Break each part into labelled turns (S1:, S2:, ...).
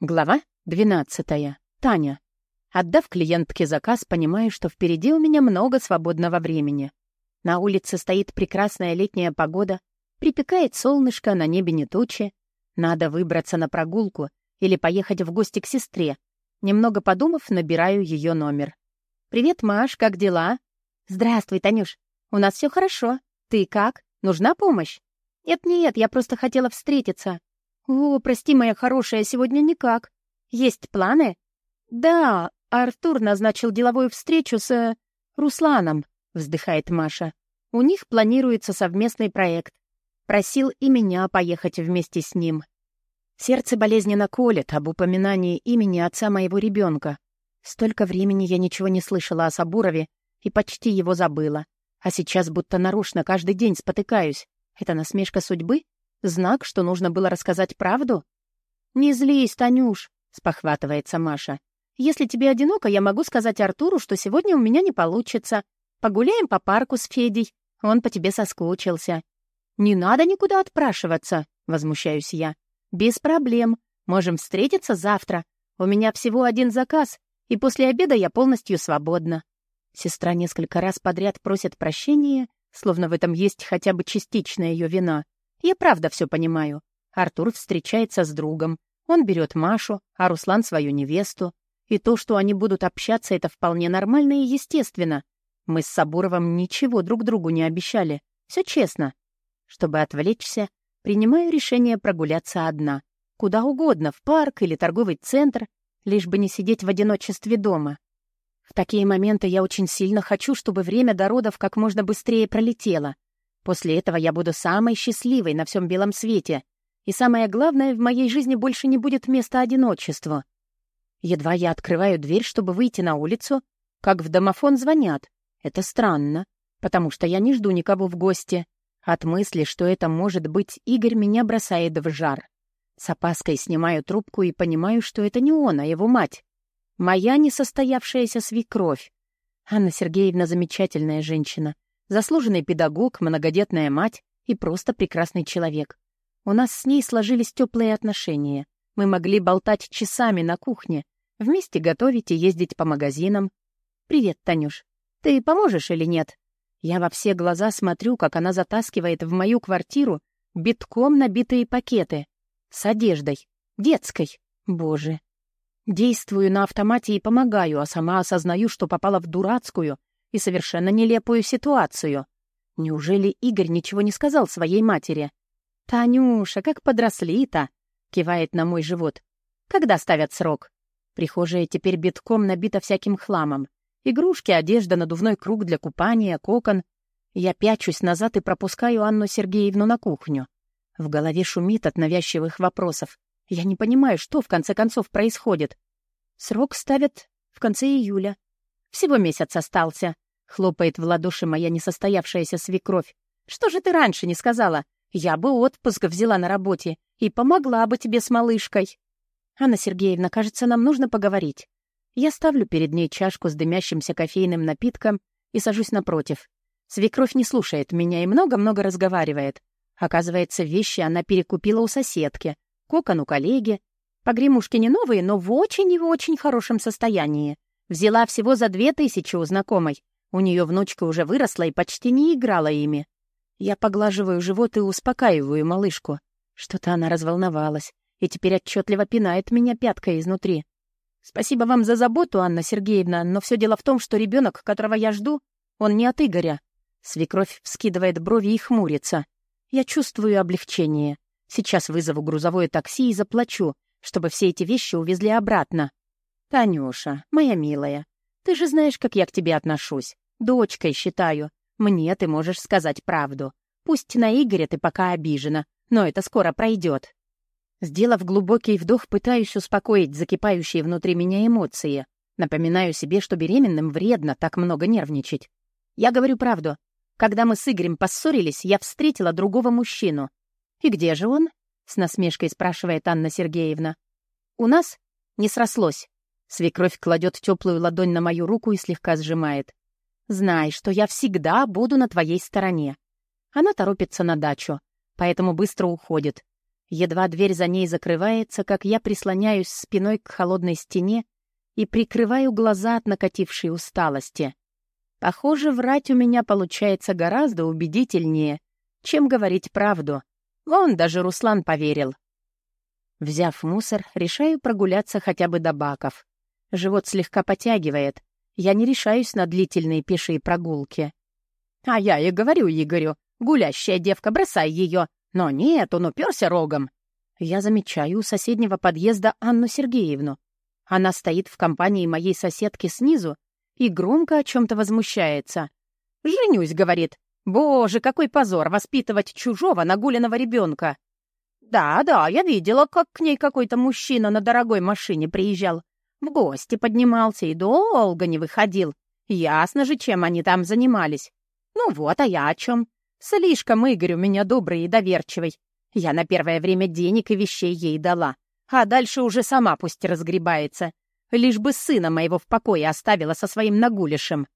S1: Глава 12. Таня. Отдав клиентке заказ, понимаю, что впереди у меня много свободного времени. На улице стоит прекрасная летняя погода, припекает солнышко, на небе не тучи. Надо выбраться на прогулку или поехать в гости к сестре. Немного подумав, набираю ее номер. «Привет, Маш, как дела?» «Здравствуй, Танюш. У нас все хорошо. Ты как? Нужна помощь?» «Нет-нет, я просто хотела встретиться. «О, прости, моя хорошая, сегодня никак. Есть планы?» «Да, Артур назначил деловую встречу с... Э, Русланом», — вздыхает Маша. «У них планируется совместный проект. Просил и меня поехать вместе с ним. Сердце болезненно колет об упоминании имени отца моего ребенка. Столько времени я ничего не слышала о Сабурове и почти его забыла. А сейчас будто нарочно каждый день спотыкаюсь. Это насмешка судьбы? Знак, что нужно было рассказать правду? «Не злись, Танюш», — спохватывается Маша. «Если тебе одиноко, я могу сказать Артуру, что сегодня у меня не получится. Погуляем по парку с Федей. Он по тебе соскучился». «Не надо никуда отпрашиваться», — возмущаюсь я. «Без проблем. Можем встретиться завтра. У меня всего один заказ, и после обеда я полностью свободна». Сестра несколько раз подряд просит прощения, словно в этом есть хотя бы частичная ее вина. Я правда все понимаю. Артур встречается с другом. Он берет Машу, а Руслан свою невесту. И то, что они будут общаться, это вполне нормально и естественно. Мы с Сабуровым ничего друг другу не обещали. Все честно. Чтобы отвлечься, принимаю решение прогуляться одна. Куда угодно, в парк или торговый центр, лишь бы не сидеть в одиночестве дома. В такие моменты я очень сильно хочу, чтобы время до родов как можно быстрее пролетело — После этого я буду самой счастливой на всем белом свете. И самое главное, в моей жизни больше не будет места одиночеству. Едва я открываю дверь, чтобы выйти на улицу, как в домофон звонят. Это странно, потому что я не жду никого в гости. От мысли, что это может быть Игорь, меня бросает в жар. С опаской снимаю трубку и понимаю, что это не он, а его мать. Моя несостоявшаяся свекровь. Анна Сергеевна замечательная женщина — Заслуженный педагог, многодетная мать и просто прекрасный человек. У нас с ней сложились теплые отношения. Мы могли болтать часами на кухне, вместе готовить и ездить по магазинам. «Привет, Танюш. Ты поможешь или нет?» Я во все глаза смотрю, как она затаскивает в мою квартиру битком набитые пакеты. С одеждой. Детской. Боже. Действую на автомате и помогаю, а сама осознаю, что попала в дурацкую, и совершенно нелепую ситуацию. Неужели Игорь ничего не сказал своей матери? «Танюша, как подросли-то!» — кивает на мой живот. «Когда ставят срок?» Прихожая теперь битком набита всяким хламом. Игрушки, одежда, надувной круг для купания, кокон. Я пячусь назад и пропускаю Анну Сергеевну на кухню. В голове шумит от навязчивых вопросов. Я не понимаю, что в конце концов происходит. Срок ставят в конце июля. Всего месяц остался. Хлопает в ладоши моя несостоявшаяся свекровь. Что же ты раньше не сказала? Я бы отпуск взяла на работе и помогла бы тебе с малышкой. Анна Сергеевна, кажется, нам нужно поговорить. Я ставлю перед ней чашку с дымящимся кофейным напитком и сажусь напротив. Свекровь не слушает меня и много-много разговаривает. Оказывается, вещи она перекупила у соседки, кокон у коллеги. Погремушки не новые, но в очень и очень хорошем состоянии. Взяла всего за две тысячи у знакомой. У нее внучка уже выросла и почти не играла ими. Я поглаживаю живот и успокаиваю малышку. Что-то она разволновалась и теперь отчетливо пинает меня пяткой изнутри. Спасибо вам за заботу, Анна Сергеевна, но все дело в том, что ребенок, которого я жду, он не от Игоря. Свекровь вскидывает брови и хмурится. Я чувствую облегчение. Сейчас вызову грузовое такси и заплачу, чтобы все эти вещи увезли обратно. «Танюша, моя милая, ты же знаешь, как я к тебе отношусь. Дочкой считаю. Мне ты можешь сказать правду. Пусть на Игоря ты пока обижена, но это скоро пройдет. Сделав глубокий вдох, пытаюсь успокоить закипающие внутри меня эмоции. Напоминаю себе, что беременным вредно так много нервничать. Я говорю правду. Когда мы с Игорем поссорились, я встретила другого мужчину. «И где же он?» — с насмешкой спрашивает Анна Сергеевна. «У нас не срослось. Свекровь кладет теплую ладонь на мою руку и слегка сжимает. «Знай, что я всегда буду на твоей стороне». Она торопится на дачу, поэтому быстро уходит. Едва дверь за ней закрывается, как я прислоняюсь спиной к холодной стене и прикрываю глаза от накатившей усталости. Похоже, врать у меня получается гораздо убедительнее, чем говорить правду. Вон даже Руслан поверил. Взяв мусор, решаю прогуляться хотя бы до баков. Живот слегка потягивает. Я не решаюсь на длительные пешие прогулки. А я и говорю Игорю, гулящая девка, бросай ее. Но нет, он уперся рогом. Я замечаю у соседнего подъезда Анну Сергеевну. Она стоит в компании моей соседки снизу и громко о чем-то возмущается. «Женюсь», — говорит. «Боже, какой позор воспитывать чужого нагуленного ребенка!» «Да, да, я видела, как к ней какой-то мужчина на дорогой машине приезжал. В гости поднимался и долго не выходил. Ясно же, чем они там занимались. Ну вот, а я о чем? Слишком Игорь у меня добрый и доверчивый. Я на первое время денег и вещей ей дала, а дальше уже сама пусть разгребается. Лишь бы сына моего в покое оставила со своим нагулишем.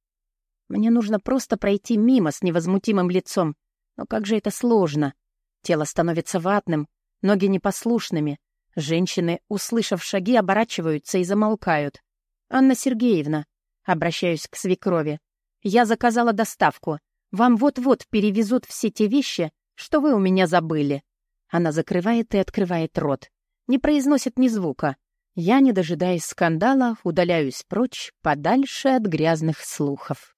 S1: Мне нужно просто пройти мимо с невозмутимым лицом. Но как же это сложно. Тело становится ватным, ноги непослушными. Женщины, услышав шаги, оборачиваются и замолкают. «Анна Сергеевна», — обращаюсь к свекрови, — «я заказала доставку. Вам вот-вот перевезут все те вещи, что вы у меня забыли». Она закрывает и открывает рот. Не произносит ни звука. Я, не дожидаясь скандала, удаляюсь прочь, подальше от грязных слухов.